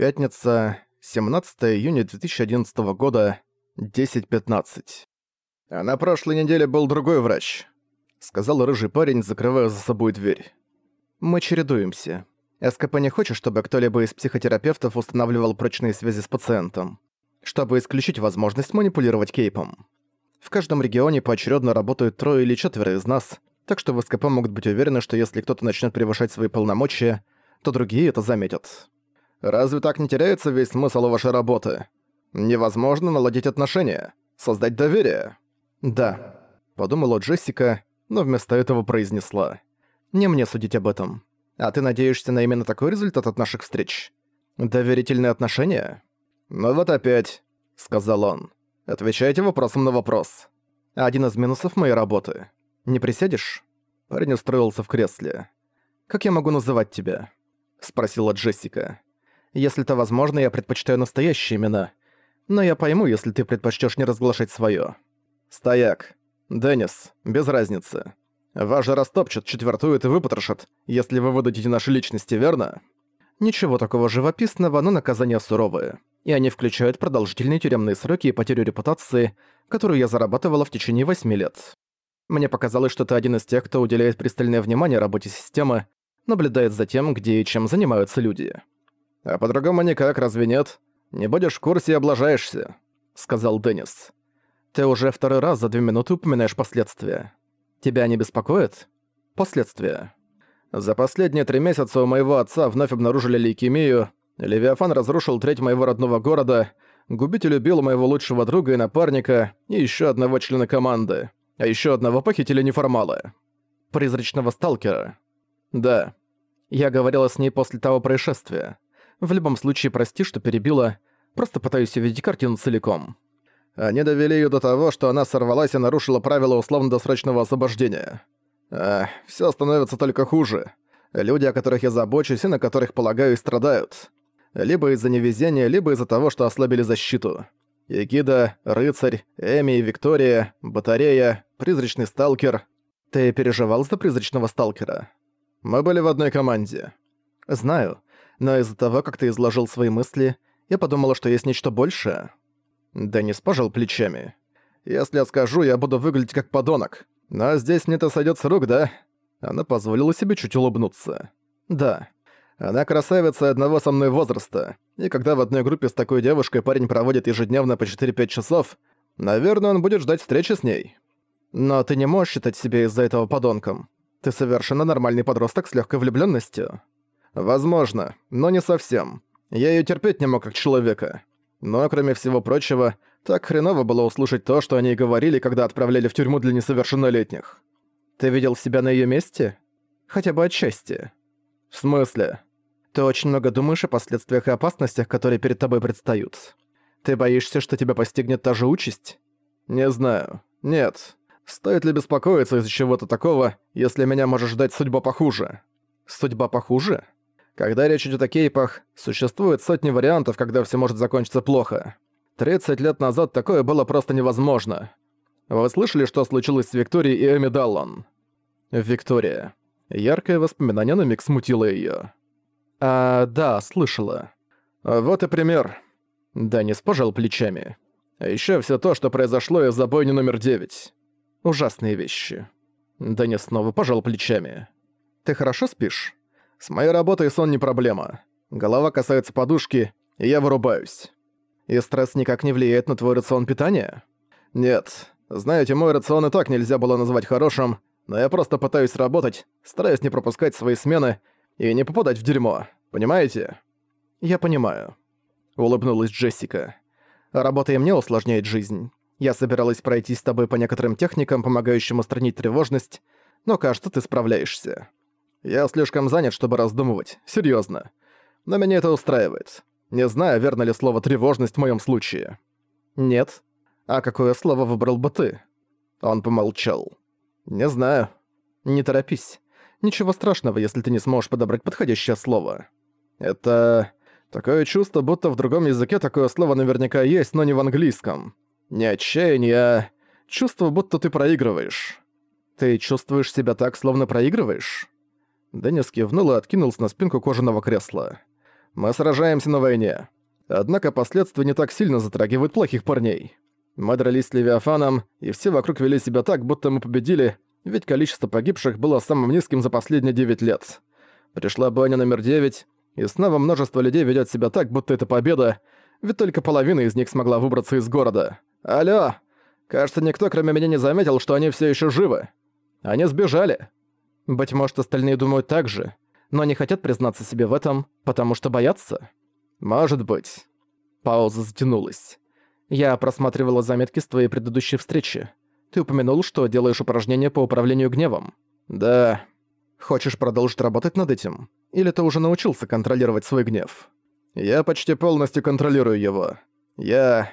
Пятница, 17 июня 2011 года, 10.15. «А на прошлой неделе был другой врач», — сказал рыжий парень, закрывая за собой дверь. «Мы чередуемся. СКП не хочет, чтобы кто-либо из психотерапевтов устанавливал прочные связи с пациентом, чтобы исключить возможность манипулировать кейпом. В каждом регионе поочередно работают трое или четверо из нас, так что в СКП могут быть уверены, что если кто-то начнет превышать свои полномочия, то другие это заметят. Разве так не теряется весь смысл вашей работы? Невозможно наладить отношения, создать доверие. Да, подумала Джессика, но вместо этого произнесла. Не мне судить об этом. А ты надеешься на именно такой результат от наших встреч? Доверительные отношения? Ну вот опять, сказал он. Отвечайте вопросом на вопрос. Один из минусов моей работы. Не присядешь? Парень устроился в кресле. Как я могу называть тебя? спросила Джессика. Если это возможно, я предпочитаю настоящие имена. Но я пойму, если ты предпочтёшь не разглашать своё. Стояк. Деннис. Без разницы. Вас же растопчут, четвертуют и выпотрошат, если вы выдадите наши личности, верно? Ничего такого живописного, но наказания суровые. И они включают продолжительные тюремные сроки и потерю репутации, которую я зарабатывала в течение восьми лет. Мне показалось, что ты один из тех, кто уделяет пристальное внимание работе системы, наблюдает за тем, где и чем занимаются люди. «А по-другому никак, разве нет? Не будешь в курсе и облажаешься», — сказал Деннис. «Ты уже второй раз за две минуты упоминаешь последствия. Тебя не беспокоит? Последствия». «За последние три месяца у моего отца вновь обнаружили лейкемию, Левиафан разрушил треть моего родного города, Губитель убил моего лучшего друга и напарника и еще одного члена команды, а еще одного похитили неформала. Призрачного сталкера. Да. Я говорила с ней после того происшествия. В любом случае, прости, что перебила. Просто пытаюсь увидеть картину целиком. Они довели ее до того, что она сорвалась и нарушила правила условно-досрочного освобождения. А, все становится только хуже. Люди, о которых я забочусь и на которых полагаю, страдают. Либо из-за невезения, либо из-за того, что ослабили защиту. Эгида, Рыцарь, Эми и Виктория, Батарея, Призрачный Сталкер. Ты переживал за Призрачного Сталкера? Мы были в одной команде. Знаю но из-за того, как ты изложил свои мысли, я подумала, что есть нечто большее». Деннис пожал плечами. «Если я скажу, я буду выглядеть как подонок. Но здесь мне это сойдёт с рук, да?» Она позволила себе чуть улыбнуться. «Да. Она красавица одного со мной возраста, и когда в одной группе с такой девушкой парень проводит ежедневно по 4-5 часов, наверное, он будет ждать встречи с ней. Но ты не можешь считать себя из-за этого подонком. Ты совершенно нормальный подросток с легкой влюбленностью. Возможно, но не совсем. Я ее терпеть не мог как человека. Но, кроме всего прочего, так хреново было услышать то, что они говорили, когда отправляли в тюрьму для несовершеннолетних. Ты видел себя на ее месте? Хотя бы отчасти. В смысле? Ты очень много думаешь о последствиях и опасностях, которые перед тобой предстают. Ты боишься, что тебя постигнет та же участь? Не знаю. Нет. Стоит ли беспокоиться из-за чего-то такого, если меня может ждать судьба похуже? Судьба похуже? Когда речь идет о кейпах, существует сотни вариантов, когда все может закончиться плохо. 30 лет назад такое было просто невозможно. Вы слышали, что случилось с Викторией и Эми Даллон? Виктория. Яркое воспоминание на миг смутило её. А, да, слышала. Вот и пример. Данис пожал плечами. А ещё всё то, что произошло из-за бойни номер 9. Ужасные вещи. Данис снова пожал плечами. Ты хорошо спишь? С моей работой сон не проблема. Голова касается подушки, и я вырубаюсь. И стресс никак не влияет на твой рацион питания? Нет. Знаете, мой рацион и так нельзя было назвать хорошим, но я просто пытаюсь работать, стараюсь не пропускать свои смены и не попадать в дерьмо. Понимаете? Я понимаю. Улыбнулась Джессика. Работа и мне усложняет жизнь. Я собиралась пройтись с тобой по некоторым техникам, помогающим устранить тревожность, но кажется, ты справляешься. Я слишком занят, чтобы раздумывать. Серьезно. Но меня это устраивает. Не знаю, верно ли слово «тревожность» в моем случае. Нет. А какое слово выбрал бы ты? Он помолчал. Не знаю. Не торопись. Ничего страшного, если ты не сможешь подобрать подходящее слово. Это... Такое чувство, будто в другом языке такое слово наверняка есть, но не в английском. Не отчаяние, а... Чувство, будто ты проигрываешь. Ты чувствуешь себя так, словно проигрываешь? Деннис кивнул и откинулся на спинку кожаного кресла. Мы сражаемся на войне. Однако последствия не так сильно затрагивают плохих парней. Мы дрались с Левиафаном, и все вокруг вели себя так, будто мы победили, ведь количество погибших было самым низким за последние 9 лет. Пришла бойня номер 9, и снова множество людей ведет себя так, будто это победа, ведь только половина из них смогла выбраться из города. Алло! Кажется, никто кроме меня не заметил, что они все еще живы. Они сбежали. Быть может, остальные думают так же, но не хотят признаться себе в этом, потому что боятся? Может быть. Пауза затянулась. Я просматривала заметки с твоей предыдущей встречи. Ты упомянул, что делаешь упражнения по управлению гневом. Да. Хочешь продолжить работать над этим? Или ты уже научился контролировать свой гнев? Я почти полностью контролирую его. Я...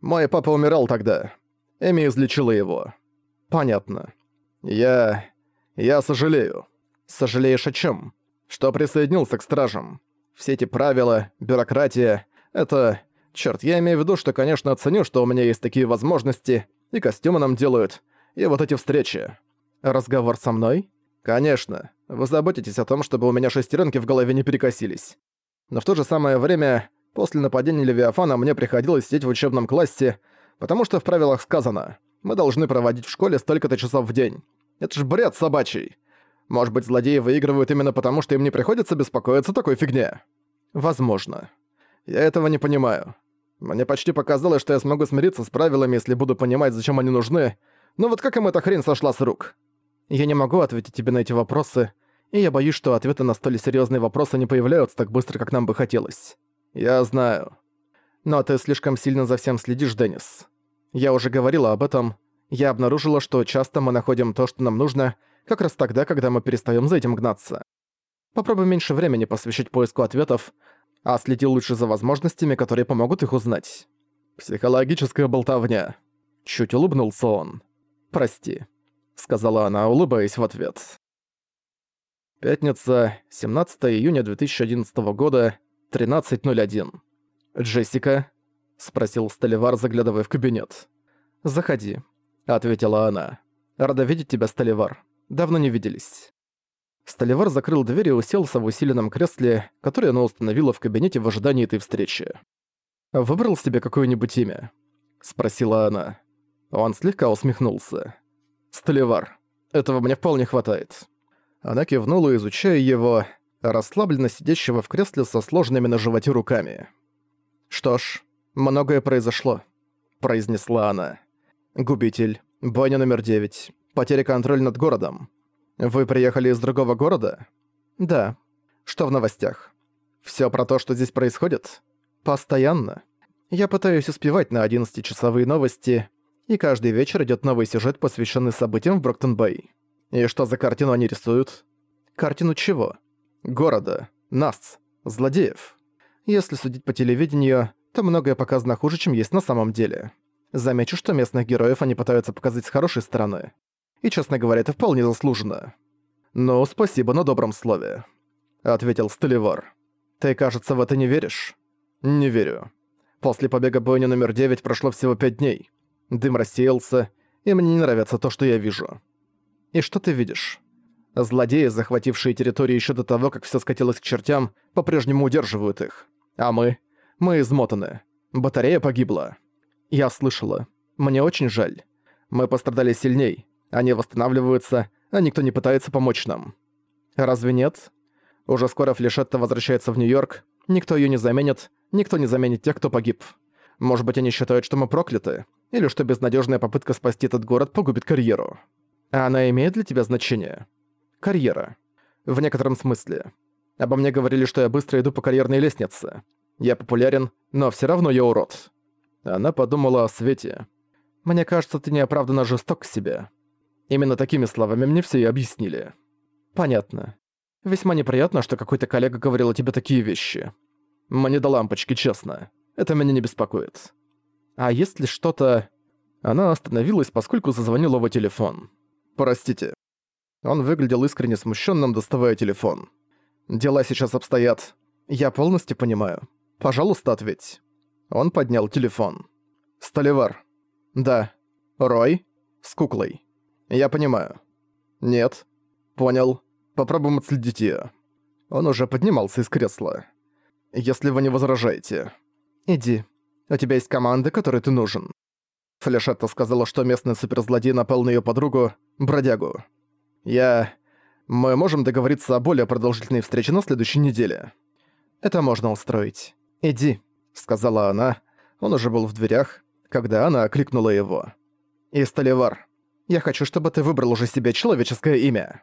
Мой папа умирал тогда. Эми излечила его. Понятно. Я... Я сожалею. Сожалеешь о чем? Что присоединился к стражам. Все эти правила, бюрократия — это... Чёрт, я имею в виду, что, конечно, оценю, что у меня есть такие возможности, и костюмы нам делают, и вот эти встречи. Разговор со мной? Конечно. Вы заботитесь о том, чтобы у меня шестеренки в голове не перекосились. Но в то же самое время, после нападения Левиафана мне приходилось сидеть в учебном классе, потому что в правилах сказано, мы должны проводить в школе столько-то часов в день. Это ж бред собачий. Может быть, злодеи выигрывают именно потому, что им не приходится беспокоиться такой фигне? Возможно. Я этого не понимаю. Мне почти показалось, что я смогу смириться с правилами, если буду понимать, зачем они нужны, но вот как им эта хрень сошла с рук? Я не могу ответить тебе на эти вопросы, и я боюсь, что ответы на столь серьезные вопросы не появляются так быстро, как нам бы хотелось. Я знаю. Но ты слишком сильно за всем следишь, Деннис. Я уже говорила об этом. Я обнаружила, что часто мы находим то, что нам нужно, как раз тогда, когда мы перестаем за этим гнаться. Попробуй меньше времени посвящать поиску ответов, а следи лучше за возможностями, которые помогут их узнать. Психологическая болтовня. Чуть улыбнулся он. «Прости», — сказала она, улыбаясь в ответ. Пятница, 17 июня 2011 года, 13.01. «Джессика?» — спросил Столивар, заглядывая в кабинет. «Заходи», — ответила она. «Рада видеть тебя, Столивар. Давно не виделись». Столивар закрыл дверь и уселся в усиленном кресле, которое она установила в кабинете в ожидании этой встречи. «Выбрал себе какое-нибудь имя?» — спросила она. Он слегка усмехнулся. «Столивар, этого мне вполне хватает». Она кивнула, изучая его, расслабленно сидящего в кресле со сложными на животе руками. «Что ж, многое произошло», — произнесла она. «Губитель, бойня номер девять, потеря контроля над городом, «Вы приехали из другого города?» «Да. Что в новостях?» «Всё про то, что здесь происходит?» «Постоянно. Я пытаюсь успевать на 11-часовые новости, и каждый вечер идёт новый сюжет, посвященный событиям в Броктон-Бэй. И что за картину они рисуют?» «Картину чего?» «Города. Нас. Злодеев. Если судить по телевидению, то многое показано хуже, чем есть на самом деле. Замечу, что местных героев они пытаются показать с хорошей стороны. И, честно говоря, это вполне заслуженно. «Ну, спасибо на добром слове», — ответил Стелевар. «Ты, кажется, в это не веришь?» «Не верю. После побега бойни номер 9 прошло всего пять дней. Дым рассеялся, и мне не нравится то, что я вижу». «И что ты видишь?» Злодеи, захватившие территорию еще до того, как все скатилось к чертям, по-прежнему удерживают их. А мы? Мы измотаны. Батарея погибла. Я слышала. Мне очень жаль. Мы пострадали сильней, они восстанавливаются, а никто не пытается помочь нам. Разве нет? Уже скоро Флешетта возвращается в Нью-Йорк, никто её не заменит, никто не заменит тех, кто погиб. Может быть, они считают, что мы прокляты, или что безнадёжная попытка спасти этот город погубит карьеру. А она имеет для тебя значение? Карьера. В некотором смысле. Обо мне говорили, что я быстро иду по карьерной лестнице. Я популярен, но всё равно я урод. Она подумала о Свете. Мне кажется, ты неоправданно жесток к себе. Именно такими словами мне все и объяснили. Понятно. Весьма неприятно, что какой-то коллега говорил о тебе такие вещи. Мне до лампочки, честно. Это меня не беспокоит. А есть ли что-то... Она остановилась, поскольку зазвонил его телефон. «Простите». Он выглядел искренне смущенным, доставая телефон. «Дела сейчас обстоят. Я полностью понимаю. Пожалуйста, ответь». Он поднял телефон. «Столивар». «Да». «Рой?» «С куклой». «Я понимаю». «Нет». «Понял. Попробуем отследить её». Он уже поднимался из кресла. если вы не возражаете. Иди. У тебя есть команда, которой ты нужен. Флешетта сказала, что местный суперзлодей напал на её подругу, бродягу. Я... Мы можем договориться о более продолжительной встрече на следующей неделе. Это можно устроить. Иди, сказала она. Он уже был в дверях, когда она окликнула его. И Столивар, я хочу, чтобы ты выбрал уже себе человеческое имя.